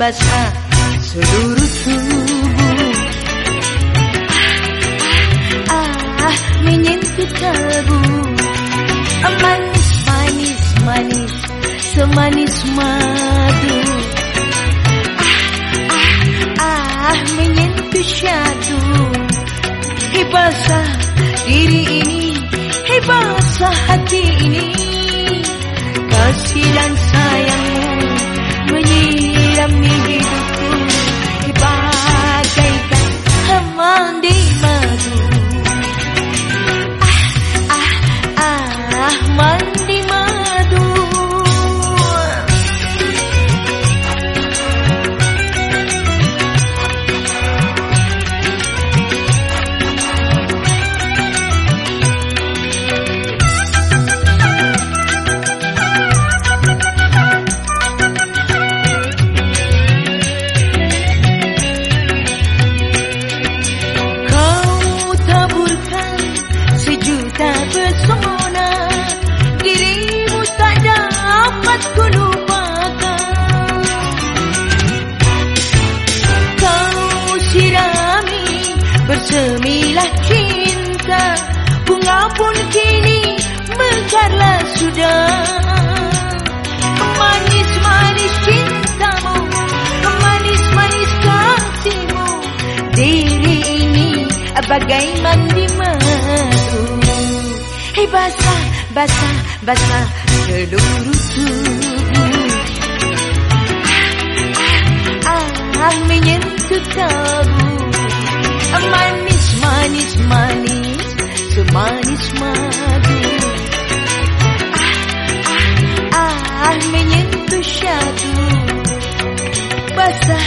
basah seluruh tubuh. Ah, ah, menyentuh kalbu manis. Manis manis semanis madu. Ah ah ah menyentuh syadu basah diri ini. Hei basah hati ini Bersemilah cinta. Bunga pun kini Mekarlah sudah. Manis-manis cintamu Manis-manis kasihmu Diri ini Bagai mandi madu Hei basah, basah, basah Seluruh tubuh semanis madu ah ah ah menyentuh syadu basah